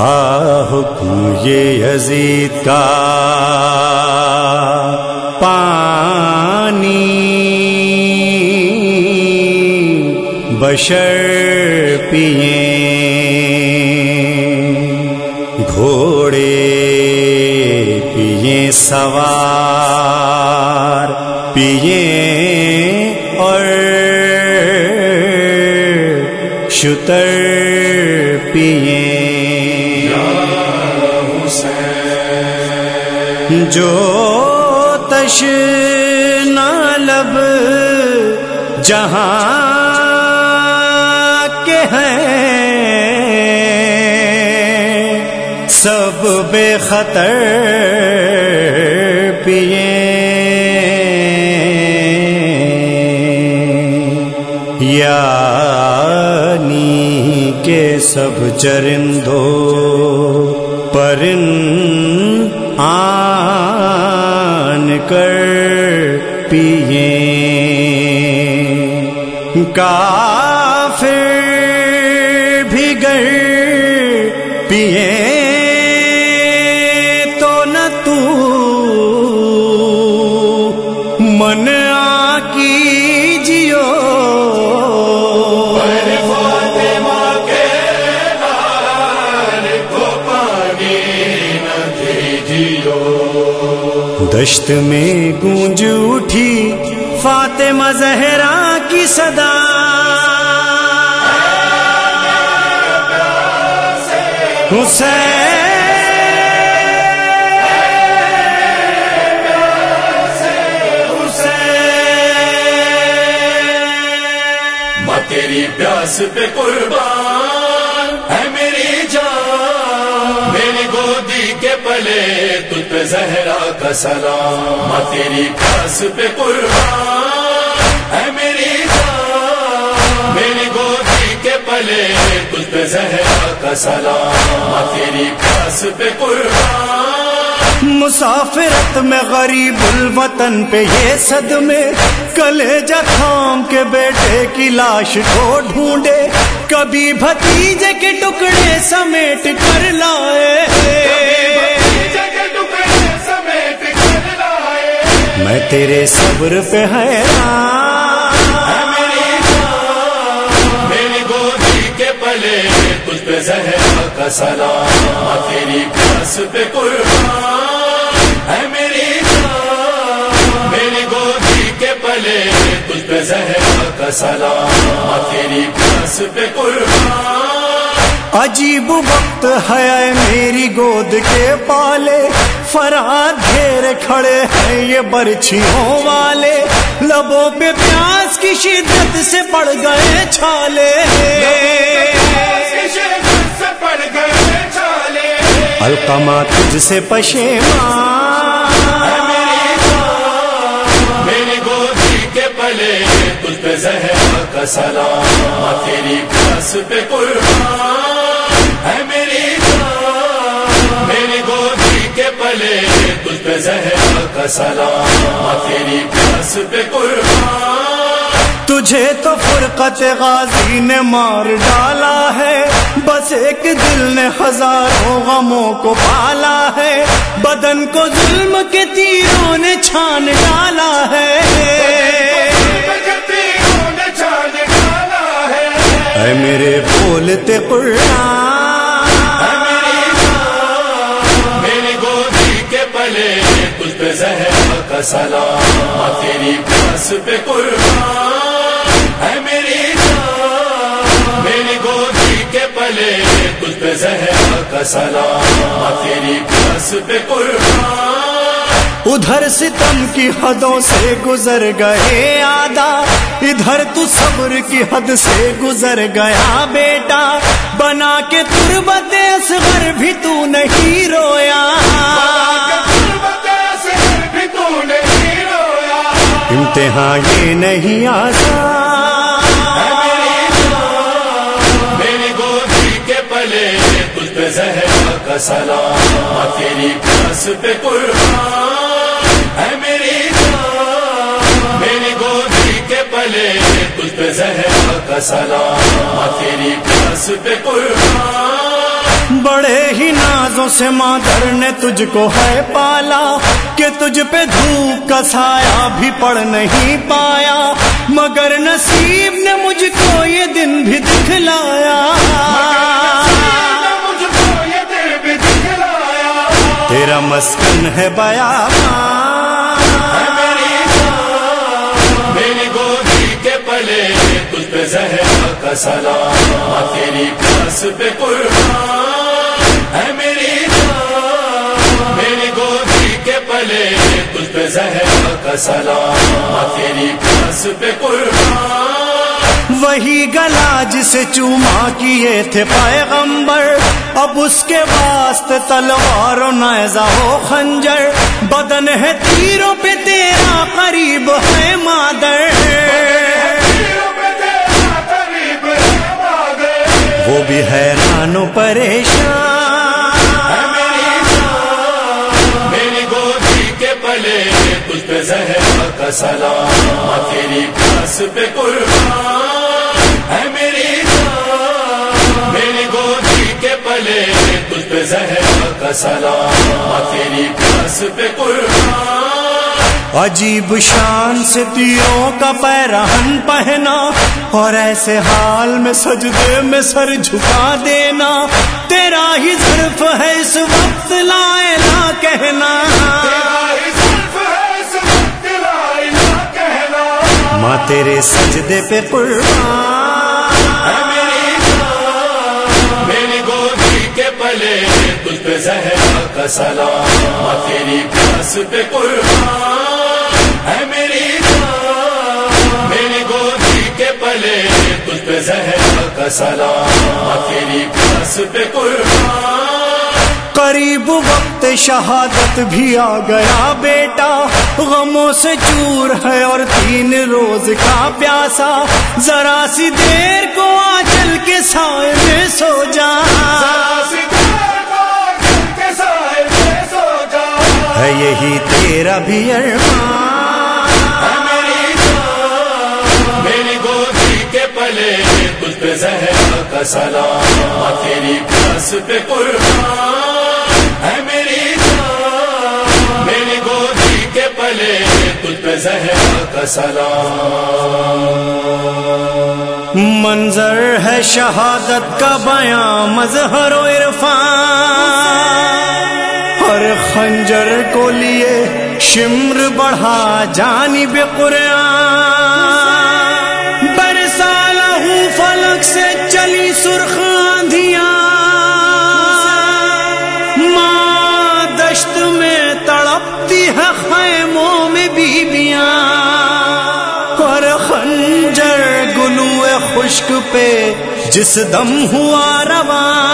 تھا حکم یہ یزید کا پانی بشر پیے گھوڑے پیے سوار پیے اور شتر جو تش لب، جہاں کے ہیں سب بے خطر پیے۔ یعنی کے سب چرندو پرن آن کر پیے۔ کافر بھی گر پیے۔ تو نہ تو من دشت میں گونج اٹھی فاطمہ زہرا کی صدا۔ ماں تیری پیاس پہ قربان ہے میری جان۔ میری گودی کے پلے تجھ پہ زہرا کا سلام۔ تیری پیاس پہ قربان۔ ہے میری جان۔ میری گودی کے پلے تجھ پہ زہرا کا سلام۔ تیری پیاس پہ قربان۔ مسافرت میں غریب الوطن پہ یہ صد میں کلے تھام کے بیٹے کی لاش کو ڈھونڈے۔ کبھی بھتیجے کے ٹکڑے سمیٹ کر لائے۔ تیرے صبر پہ زہرا کا سلام تیری پیاس پہ قربان۔ ہے میری میری گودی کے پلے تجھ پہ کا سلام تیری پیاس پہ قربان۔ عجیب وقت ہے میری گود کے پالے۔ فراد گھیر کھڑے ہیں یہ برچھیوں والے۔ لبوں پہ پیاس کی شدت سے پڑ گئے چھالے۔ القما تجھ سے پشیمان۔ میری کے تجھ پہ کا سلام تیری پیاس پہ قربان۔ پہ زہرا کا سلام تیری پیاس پہ قربان۔ تجھے تو فرقت غازی نے مار ڈالا ہے بس ایک دل نے ہزاروں غموں کو پالا ہے۔ بدن کو ظلم کے تیروں نے چھان ڈالا ہے۔ اے میرے بولتے قرآن کا سلام تیری پیاس پہ قربان ہے میری جان، میری گودی کے پلے تجھ پہ زہرا کا سلام تیری پیاس پہ قربان۔ ادھر ستم کی حدوں سے گزر گئے آدھا، ادھر تو صبر کی حد سے گزر گیا بیٹا۔ بنا کے تربت امتحان یہ نہیں آسان میری گودی کے پلے تجھ پہ زہرا کا سلام، تیری پیاس پہ قربان۔ ہے میری جان میری گودی کے پلے تجھ پہ زہرا کا سلام، تیری پیاس پہ قربان۔ بڑے ہی نازوں سے مادر نے تجھ کو ہے پالا کہ تجھ پہ دھوپ کا سایہ بھی پڑ نہیں پایا۔ مگر نصیب نے مجھ کو یہ دن بھی دکھلایا۔ تیرا مسکن ہے بیا زہرا کا سلام۔ تیری پیاس پہ قربان۔ ہے میری میری گودی کے پلے تجھ پہ زہرا کا سلام تیری پیاس پہ قربان۔ وہی گلا جسے چوما کیے تھے پیغمبر اب اس کے واسطے تلوار و نیزہ ہو خنجر۔ بدن ہے تیروں پہ تیرا قریب ہے مادر۔ وہ بھی حیران و پریشان زہرا کا سلام تیری پیاس پہ قربان ہے میری جان، میری گودی کے پلے تجھ پہ زہرا کا سلام تیری پیاس پہ قربان۔ عجیب شان سے تیروں کا پیرہن پہنا اور ایسے حال میں سجدے میں سر جھکا دینا، تیرا ہی ظرف ہے اس وقت، لائے لا کہنا۔ ماں تیرے سجدے پہ قربان میری گودی کے پلے تجھ پہ زہرا کا سلام۔ ماں تیری پیاس پہ قربان۔ ہے میری میری گودی کے پلے تجھ پہ زہرا کا سلام۔ ماں تیری پیاس پہ قربان۔ قریب وقت شہادت بھی آ گیا بیٹا۔ غموں سے چور ہے اور تین روز کا پیاسا۔ ذرا سی دیر کو آ چل کے سائے میں سو جا۔ ہے یہی تیرا بھی میری گودی کے پلے تجھ پہ زہرا کا سلام۔ تیری پیاس پہ قربان۔ زہرا کا سلام منظر ہے شہادت کا بیاں مظہر و عرفان۔ ہر خنجر کو لیے شمر بڑھا، جانب قرآن۔ خشک پہ جس دم ہوا رواں